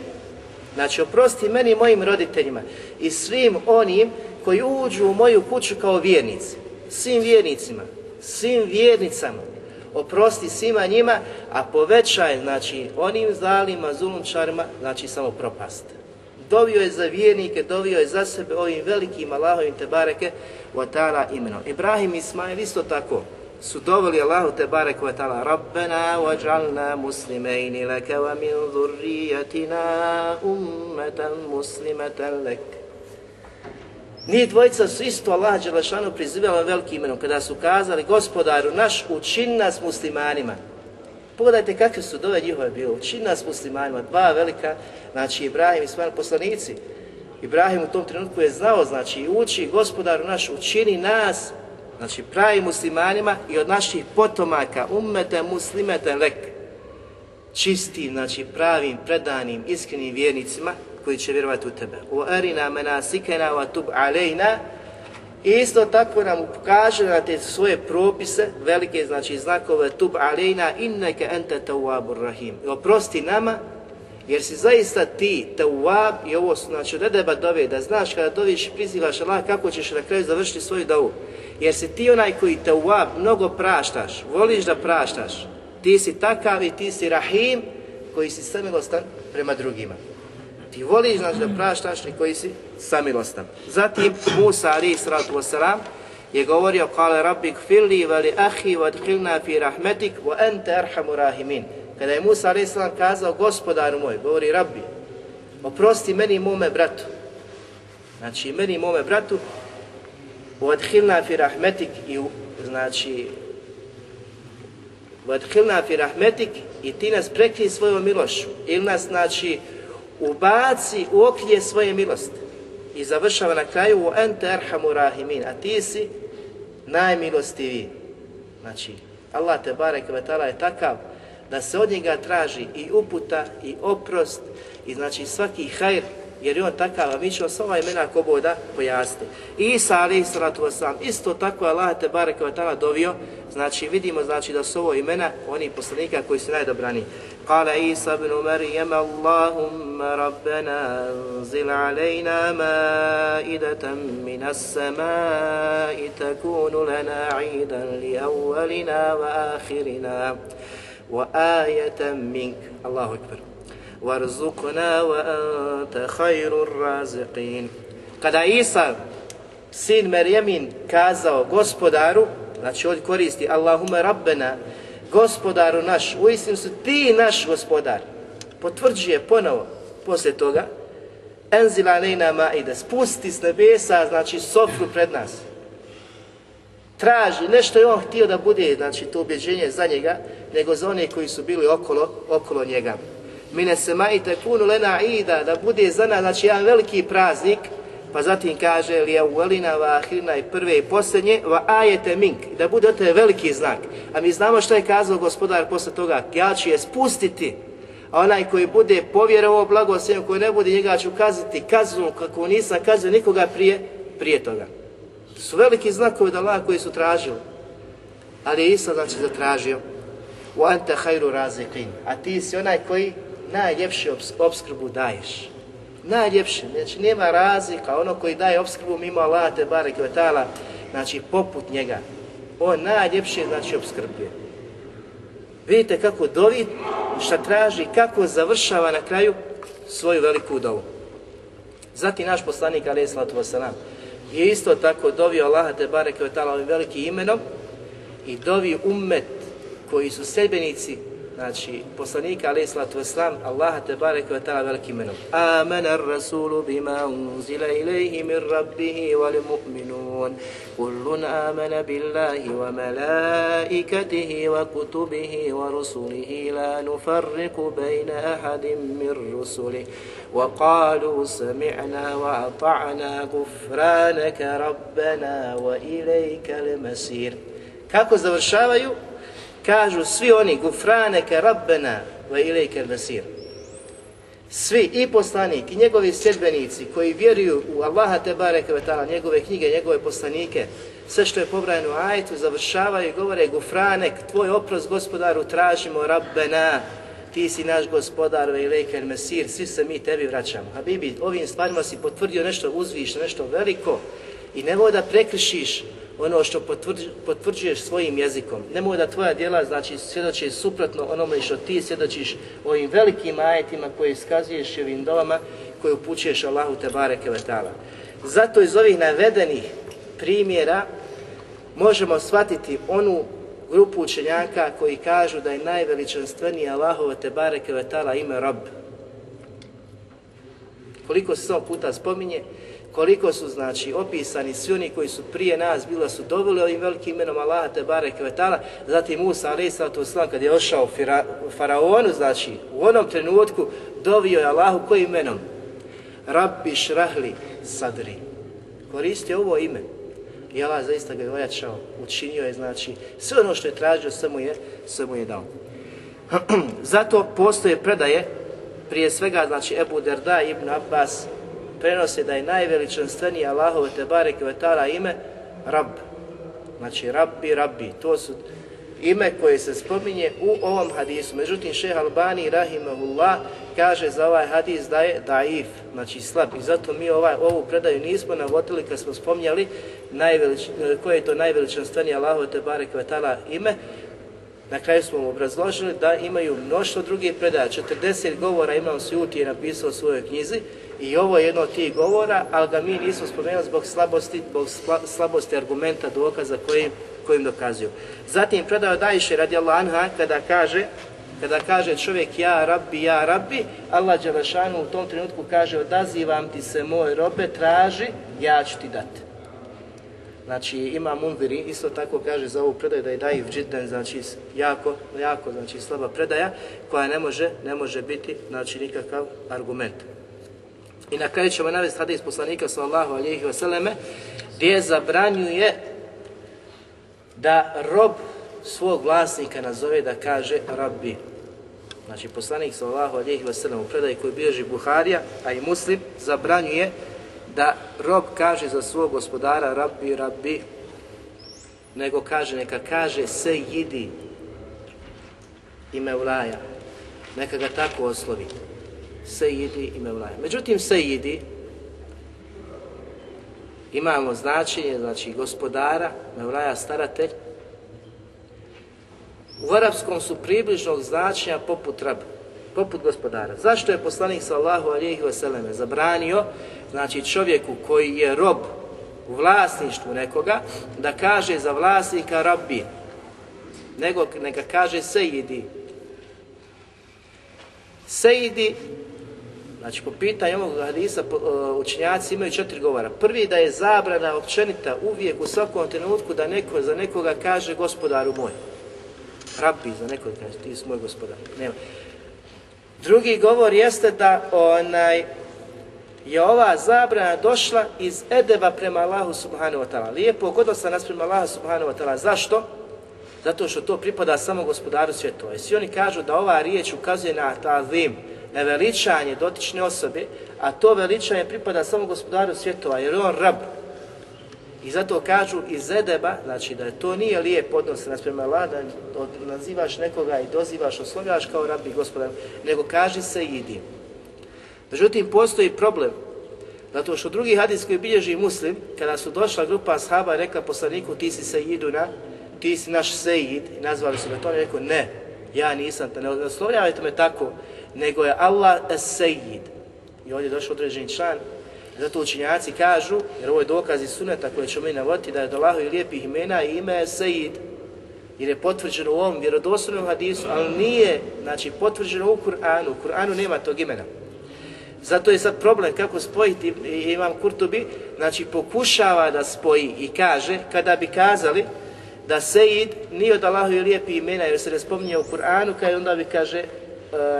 znači oprosti meni mojim roditeljima i svim onim koji uđu u moju kuću kao vjernici svim vjernicima, svim vjernicama, oprosti svima njima, a povećaj, znači, onim zalima, zulumčarima, znači samo propast. Dovio je za vjernike, dovio je za sebe ovim velikim Allahovim tebareke wa ta'ala imenom. Ibrahim i Ismail isto tako su doveli Allahu te barek wa ta'ala Rabbena waj'alna muslimeini laka wa min zurrijatina ummatan muslimatan laka Nije dvojica su isto Allah Đelešanu prizivali velikim imenom kada su kazali gospodaru naš učin nas muslimanima. Pogledajte kakve su dove njihove bile, učin nas muslimanima, dva velika, znači Ibrahim i Ismail poslanici. Ibrahim u tom trenutku je znao, znači uči gospodaru naš učini nas, znači pravi muslimanima i od naših potomaka, ummete muslimete lek, čistim, znači pravim, predanim, iskrenim vjernicima, koji će vjerovati u tebe. U arina menasikena wa tub alejna i isto tako nam pokaže na te svoje propise, velike znači znakove tub alejna inneke ente tawwabur rahim. I oprosti nama jer si zaista ti tawwab i ovo znači od deba dove da znaš kada doviš prizivaš Allah kako ćeš na kraju završiti svoju dovu. Jer si ti onaj koji tawwab mnogo praštaš, voliš da praštaš. Ti si takav i ti si rahim koji si samilostan prema drugima. Ti voliš znači da praštaš i koji si samilostan. Zatim Musa ali sratu wasalam je govorio kale rabbik filli vali ahi vadhilna fi rahmetik wa ente arhamu rahimin. Kada je Musa ali kazao gospodaru moj, govori rabbi, oprosti meni i mome bratu. Znači meni i mome bratu vadhilna fi rahmetik i znači vadhilna fi rahmetik i ti nas prekrij svojom milošću ili nas znači ubaci u oklje svoje milosti. I završava na kraju u ente arhamu rahimin, a ti si najmilostiviji. Znači, Allah te barek je takav da se od njega traži i uputa i oprost i znači svaki hajr jer je on takav, a mi ćemo sva imena koboda pojasniti. Isa alaih salatu wasalam, isto tako Allah te barek dovio, znači vidimo znači da su ovo imena onih poslanika koji su najdobrani. قال عيسى ابن مريم اللهم ربنا أنزل علينا مائدة من السماء تكون لنا عيدا لأولنا وآخرنا وآية منك. الله أكبر. وارزقنا وأنت خير الرازقين. Kada Isa, sin Merjemin, kazao gospodaru, znači ovdje koristi Allahumma rabbena, gospodaru naš, uistinu su ti naš gospodar. Potvrđuje ponovo poslije toga, enzila nejna maide, spusti s nebesa, znači sofru pred nas. Traži, nešto je on htio da bude, znači to ubjeđenje za njega, nego za one koji su bili okolo, okolo njega. Mine se majite kunu lena ida, da bude za nas, znači jedan veliki praznik, pa zatim kaže li uvelina va ahirina i prve i posljednje va ajete mink, da bude to veliki znak. A mi znamo što je kazao gospodar posle toga, ja ću je spustiti, a onaj koji bude povjerovao blagoslovljen, koji ne bude njega ću kazati kaznu kako nisam kazao nikoga prije, prije toga. To su veliki znakovi da Allah koji su tražili. Ali je Isa znači zatražio u ante hajru razikin, a ti si onaj koji najljepšu obskrbu daješ najljepše, znači nema razlika, ono koji daje obskrbu mimo Allah te barek vetala, znači poput njega, on najljepše znači obskrbuje. Vidite kako dovi, šta traži, kako završava na kraju svoju veliku dovu. Zatim naš poslanik alaih sallatu wasalam je isto tako dovio Allah te barek vetala ovim velikim imenom i dovi ummet koji su sedbenici znači poslanika alaih sallatu wasalam, Allaha te barek wa ta'ala velikim imenom. Amana ar-rasulu bima unzila ilaihi min rabbihi wal mu'minun. Kullun amana billahi wa malaikatihi wa kutubihi wa rusulihi la nufarriku bejna ahadim min rusulih. وقالوا سمعنا وأطعنا غفرانك ربنا وإليك المسير Kako završavaju? Kažu svi oni gufraneke rabbena wa ilejke masir. Svi i poslanik i njegovi sljedbenici koji vjeruju u Allaha te bareke ve njegove knjige, njegove poslanike, sve što je pobrajano u ajetu završavaju i govore gufranek, tvoj oprost gospodaru tražimo rabbena, ti si naš gospodar ve ilejke mesir, svi se mi tebi vraćamo. Habibi, ovim stvarima si potvrdio nešto uzvišno, nešto veliko i nemoj da prekrišiš ono što potvrđuješ svojim jezikom. Nemoj da tvoja djela znači svjedoči suprotno onome što ti svjedočiš ovim velikim ajetima koje iskazuješ i ovim dovama koje upućuješ Allahu te bareke ve taala. Zato iz ovih navedenih primjera možemo shvatiti onu grupu učenjaka koji kažu da je najveličanstveniji Allahova te bareke ve taala ime Rob. Koliko se samo puta spominje, koliko su znači opisani svi oni koji su prije nas bila su dobili ovim velikim imenom Allaha te bareke ve taala zatim Musa alejselatu vesselam kad je ošao faraonu znači u onom trenutku dovio je Allahu kojim imenom? Rabbi šrahli sadri. Koristio ovo ime. I Allah zaista ga je ojačao učinio je znači sve ono što je tražio mu je, mu je dao. Zato postoje predaje prije svega znači Ebu Derda ibn Abbas prenose da je najveličanstveniji Allahove te bareke vetala ime Rab. Znači Rabbi, Rabbi. To su ime koje se spominje u ovom hadisu. Međutim, šeha Albani, rahimahullah, kaže za ovaj hadis da je daif, znači slab. I zato mi ovaj, ovu predaju nismo navodili kad smo spominjali najvelič, koje je to najveličanstvenije Allahove te bareke vetala ime. Na kraju smo mu obrazložili da imaju mnoštvo drugih predaja. 40 govora imam Suti je napisao u svojoj knjizi i ovo je jedno od tih govora, ali ga mi nismo spomenuli zbog slabosti, zbog slabosti argumenta, dokaza kojim, kojim dokazuju. Zatim predao Dajše radi anha kada kaže kada kaže čovjek ja rabbi, ja rabbi, Allah Đelešanu u tom trenutku kaže odazivam ti se moj robe, traži, ja ću ti dati. Znači ima Munviri, isto tako kaže za ovu predaju da je dajiv džidden, znači jako, jako, znači slaba predaja koja ne može, ne može biti, znači nikakav argument. I na kraju ćemo navesti hadis poslanika sallallahu alihi vseleme gdje zabranjuje da rob svog vlasnika nazove da kaže rabbi. Znači poslanik sallallahu alihi vseleme u predaju koji bježi Buharija, a i muslim, zabranjuje da rob kaže za svog gospodara rabbi, rabbi, nego kaže, neka kaže se jidi i mevlaja. Neka ga tako oslovi. Sejidi i Mevlaja. Međutim, Sejidi imamo značenje, znači gospodara, Mevlaja staratelj. U arapskom su približnog značenja poput rab, poput gospodara. Zašto je poslanik sallahu alihi vseleme zabranio, znači čovjeku koji je rob u vlasništvu nekoga, da kaže za vlasnika rabbi, nego neka kaže sejidi. Sejidi Znači, po pitanju ovog hadisa e, učenjaci imaju četiri govora. Prvi da je zabrana općenita uvijek u svakom trenutku da neko za nekoga kaže gospodaru moj. Rabbi za nekoga kaže ti si moj gospodar. Nema. Drugi govor jeste da onaj je ova zabrana došla iz edeba prema Allahu subhanahu wa ta'ala. Lijepo odnosa nas prema Allahu subhanahu wa ta'ala. Zašto? Zato što to pripada samo gospodaru svjetova. I svi oni kažu da ova riječ ukazuje na ta'zim, na veličanje dotične osobe, a to veličanje pripada samo gospodaru svjetova, jer on rab. I zato kažu iz Edeba, znači da to nije lijep odnos nas prema Allah, da nazivaš nekoga i dozivaš, oslovljaš kao rab i gospodar, nego kaži se idi. Međutim, postoji problem, zato što drugi hadis koji bilježi muslim, kada su došla grupa ashaba i rekla poslaniku ti si se iduna, ti si naš sejid, i nazvali su me to, rekao ne, ja nisam, ne oslovljavajte me tako, nego je Allah es-Sejid. I ovdje je došao određeni član, zato učinjaci kažu, jer ovo je dokaz iz suneta koje ćemo mi navoditi, da je do Allahovi lijepih imena i ime je Sejid. jer je potvrđeno u ovom vjerodostojnom hadisu, ali nije znači, potvrđeno u Kur'anu. U Kur'anu nema tog imena. Zato je sad problem kako spojiti, imam Kurtubi, znači pokušava da spoji i kaže, kada bi kazali da Sejid nije od Allahovi lijepi imena jer se ne spominje u Kur'anu, kada onda bi kaže e,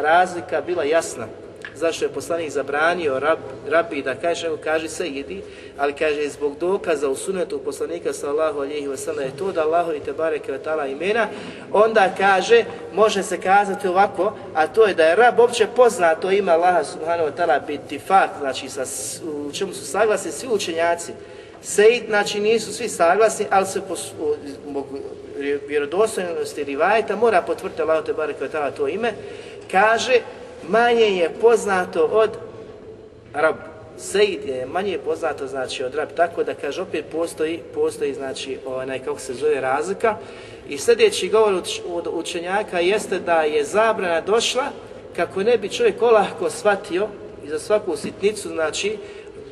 razlika bila jasna zašto je poslanik zabranio rab, rabi da kaže, kaže se idi, ali kaže zbog dokaza u sunetu poslanika sallahu alihi wasallam je to da Allahu i tebare kvetala imena, onda kaže, može se kazati ovako, a to je da je rab opće poznato ime Allaha subhanahu wa ta'ala biti fakt, znači sa, u čemu su saglasni svi učenjaci, Sejid, znači nisu svi saglasni, ali se po vjerodostojnosti rivajeta mora potvrditi Allah te barek to ime, kaže manje je poznato od rab. Sejid je manje poznato znači od rab, tako da kaže opet postoji, postoji znači onaj kako se zove razlika. I sljedeći govor od učenjaka jeste da je zabrana došla kako ne bi čovjek olahko shvatio i za svaku sitnicu, znači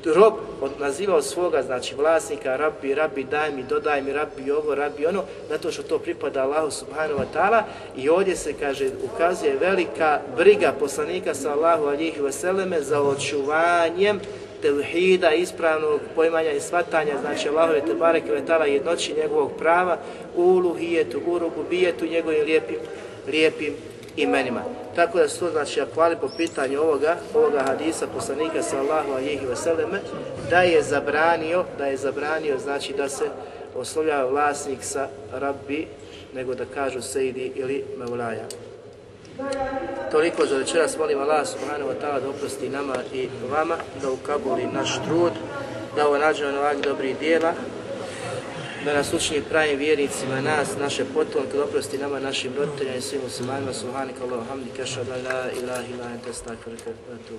rob nazivao svoga, znači vlasnika, rabi, rabi, daj mi, dodaj mi, rabi ovo, rabi ono, zato što to pripada Allahu subhanahu wa ta'ala. I ovdje se, kaže, ukazuje velika briga poslanika sa Allahu alihi vseleme za očuvanjem tevhida, ispravnog poimanja i svatanja, znači Allahove te bareke vetala jednoći njegovog prava, u uluhijetu, u rububijetu, njegovim lijepim, lijepim imenima. Tako da su to znači akvali po pitanju ovoga, ovoga hadisa poslanika sallahu alihi vseleme, da je zabranio, da je zabranio znači da se oslovljava vlasnik sa rabbi, nego da kažu sejdi ili meulaja. Toliko za večeras molim Allah subhanahu wa ta'ala da oprosti nama i vama, da ukabuli naš trud, da ovo nađemo na dobrih dijela, da nas učini pravim vjernicima, nas, naše potomke, oprosti nama, našim roditeljima i svim muslimanima, subhanika Allahu hamdika, šadu la ilaha ila ente stakvrka, da tu